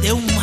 deu uma